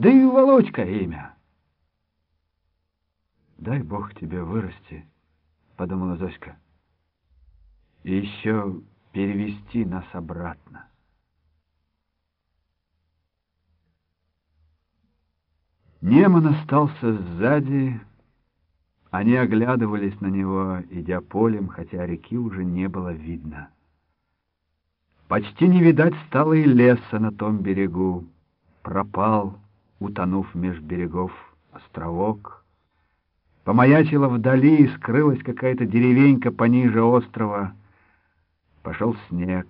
Да и Володька имя. «Дай Бог тебе вырасти», — подумала Зоська, — «и еще перевести нас обратно». Неман остался сзади, они оглядывались на него, идя полем, хотя реки уже не было видно. Почти не видать стало и леса на том берегу. Пропал, утонув меж берегов, островок. Помаячила вдали, и скрылась какая-то деревенька пониже острова. Пошел снег.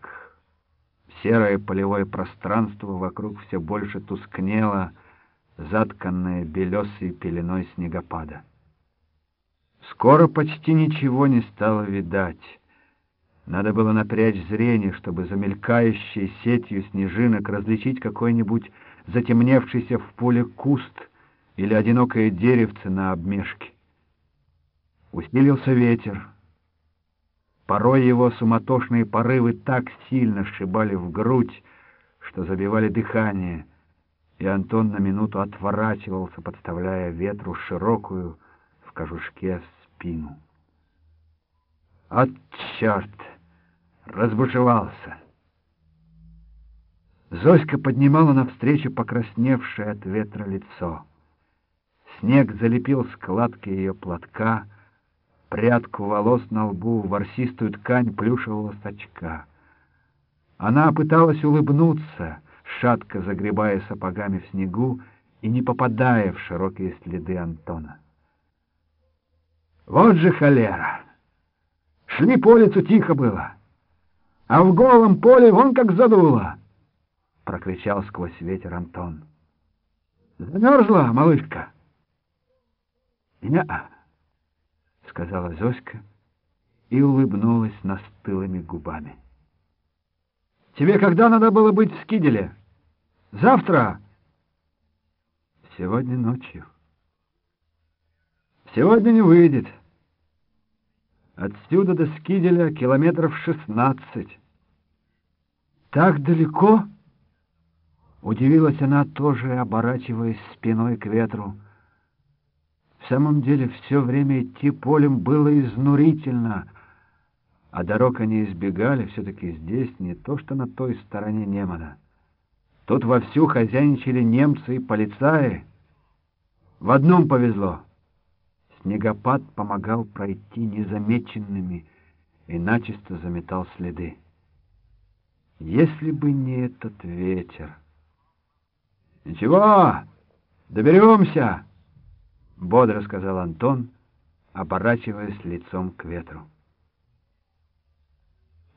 Серое полевое пространство вокруг все больше тускнело, затканное белесой пеленой снегопада. Скоро почти ничего не стало видать. Надо было напрячь зрение, чтобы за мелькающей сетью снежинок различить какой-нибудь затемневшийся в поле куст или одинокое деревце на обмешке. Усилился ветер. Порой его суматошные порывы так сильно сшибали в грудь, что забивали дыхание, и Антон на минуту отворачивался, подставляя ветру широкую в кожушке спину. От черт! Разбушевался! Зоська поднимала навстречу покрасневшее от ветра лицо. Снег залепил складки ее платка, прядку волос на лбу, ворсистую ткань плюшевого сачка. Она пыталась улыбнуться, шатко загребая сапогами в снегу и не попадая в широкие следы Антона. Вот же холера! Шли по лицу тихо было, а в голом поле вон как задуло! — прокричал сквозь ветер Антон. Замерзла, малышка? Не-а сказала Зоська и улыбнулась настылыми губами. «Тебе когда надо было быть в Скиделе? Завтра?» «Сегодня ночью». «Сегодня не выйдет. Отсюда до Скиделя километров шестнадцать». «Так далеко?» Удивилась она тоже, оборачиваясь спиной к ветру. В самом деле все время идти полем было изнурительно, а дорог они избегали все-таки здесь, не то что на той стороне Немана. Тут вовсю хозяйничали немцы и полицаи. В одном повезло. Снегопад помогал пройти незамеченными и начисто заметал следы. Если бы не этот ветер... «Ничего, доберемся!» — бодро сказал Антон, оборачиваясь лицом к ветру.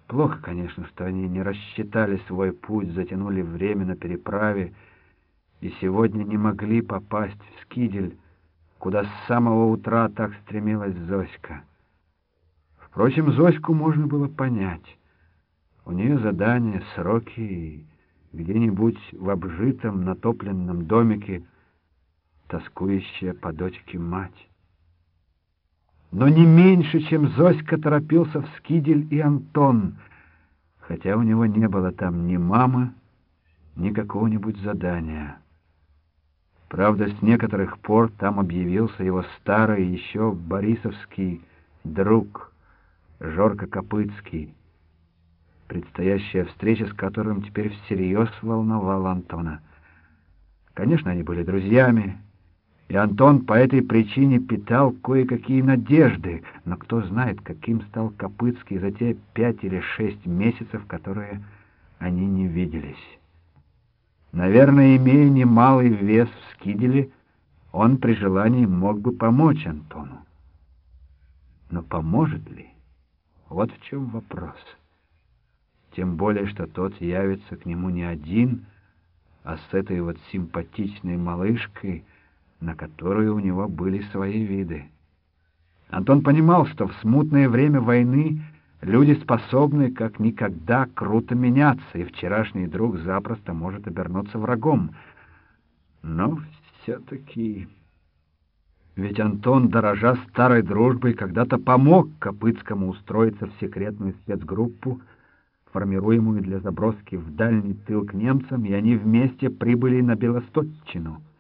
Плохо, конечно, что они не рассчитали свой путь, затянули время на переправе и сегодня не могли попасть в Скидель, куда с самого утра так стремилась Зоська. Впрочем, Зоську можно было понять. У нее задание, сроки, и где-нибудь в обжитом натопленном домике — тоскующая по дочке мать. Но не меньше, чем Зоська, торопился в Скидель и Антон, хотя у него не было там ни мамы, ни какого-нибудь задания. Правда, с некоторых пор там объявился его старый еще борисовский друг Жорко Копыцкий, предстоящая встреча с которым теперь всерьез волновала Антона. Конечно, они были друзьями, и Антон по этой причине питал кое-какие надежды, но кто знает, каким стал Копыцкий за те пять или шесть месяцев, которые они не виделись. Наверное, имея немалый вес в Скиделе, он при желании мог бы помочь Антону. Но поможет ли? Вот в чем вопрос. Тем более, что тот явится к нему не один, а с этой вот симпатичной малышкой — на которую у него были свои виды. Антон понимал, что в смутное время войны люди способны как никогда круто меняться, и вчерашний друг запросто может обернуться врагом. Но все-таки... Ведь Антон, дорожа старой дружбой, когда-то помог Копыцкому устроиться в секретную спецгруппу, формируемую для заброски в дальний тыл к немцам, и они вместе прибыли на Белосточчину —